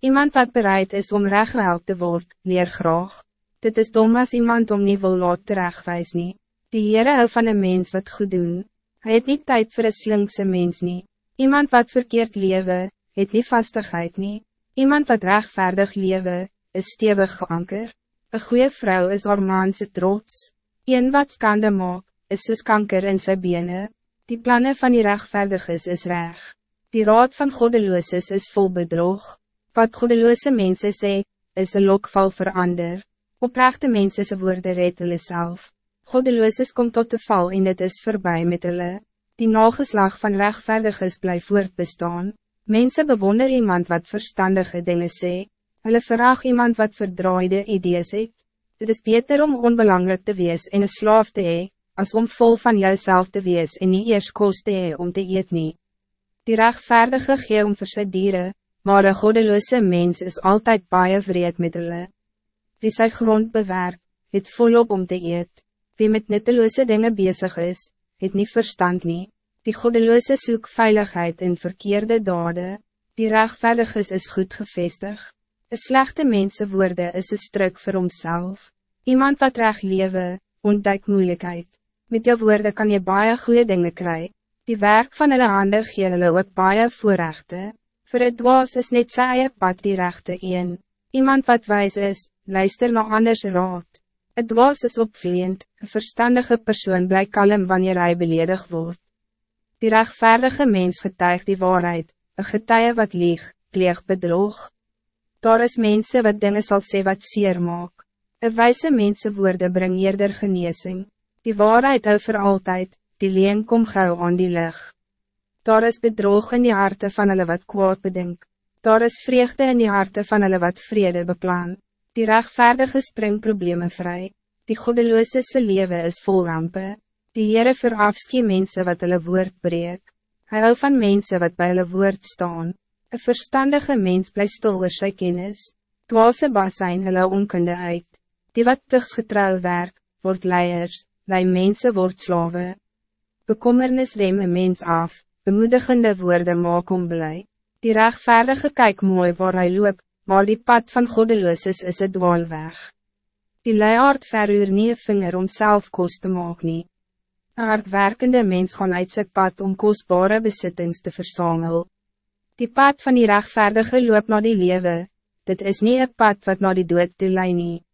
Iemand wat bereid is om rechtgeheld te worden, leer graag. Dit is dom als iemand om niet wil laat terechtwijs nie. Die Heere hou van een mens wat goed doen. Hij het niet tijd voor een slinkse mens nie. Iemand wat verkeerd lewe, het niet vastigheid nie. Iemand wat rechtvaardig lewe, is stevig geanker. Een goede vrouw is haar manse trots. Een wat skande maak, is soos kanker in sy bene. Die plannen van die rechtvaardiges is reg. Die raad van goddelooses is vol bedrog. Wat goddeloose mensen sê, is een lokval verander. Oprechte mensen se woorde red hulle self. Goddelooses kom tot de val en het is voorbij met hulle. Die nageslag van rechtvaardiges bly voortbestaan. Mensen bewonder iemand wat verstandige dingen sê. Hulle verraag iemand wat verdraaide idees het. Het is beter om onbelangrijk te wees en een slaaf te hee, als om vol van jouzelf te wees en niet eerst kost te hee om te eet nie. Die rechtvaardige gee om vir sy dieren, maar een goddeloze mens is altijd baie vreed met hulle. Wie sy grond bewerk, het volop om te eet. Wie met nutteloze dingen bezig is, het niet verstand nie. Die goddeloze soek veiligheid in verkeerde dade. Die rechtvaardiges is goed gevestig. Een slechte mense woorde is een struk voor homself. Iemand wat recht lewe, ontdek moeilijkheid. Met jou woorden kan je baie goede dingen krijgen. Die werk van hulle hande gee hulle ook baie voorrechte. Voor het dwaas is net sy eie pad die rechte een. Iemand wat wijs is, luister na anders raad. Het dwaas is opvleend, een verstandige persoon bly kalm wanneer hij beledig wordt. Die rechtvaardige mens getuig die waarheid, een getuie wat lieg, pleeg bedrog. Daar is mensen wat dingen zal sê wat seer maak. Een wijze mensen woorden bring eerder genezing. Die waarheid hou voor altijd, die leen kom gauw aan die lig. Daar is bedrog in die harte van hulle wat kwaad bedink. Daar is vreugde in die harte van hulle wat vrede beplan. Die rechtvaardige spring problemen vrij. Die goddeloze se leven is vol rampen. Die Heere verafskie mensen wat hulle woord breek. Hij hou van mensen wat bij hulle woord staan. Een verstandige mens bly stil oor sy kennis. Dwaalse bas zijn hulle onkunde uit. Die wat pligsgetrouw werk, word leiers, wij mensen word slawe. Bekommernis rem een mens af, bemoedigende woorden maak om blij. Die rechtvaardige kyk mooi waar hij loop, maar die pad van goddeloos is, is het dwaalweg. Die leiaard verhuur nie een vinger om self kost te maak nie. Een hardwerkende mens gaan uit sy pad om kostbare besittings te verzamelen. Die pad van die rechtvaardige loop naar die lewe, dit is niet een pad wat naar die dood te lei nie.